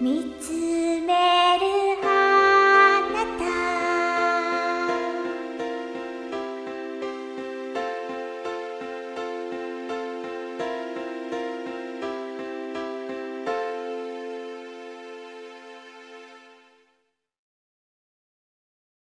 三つ。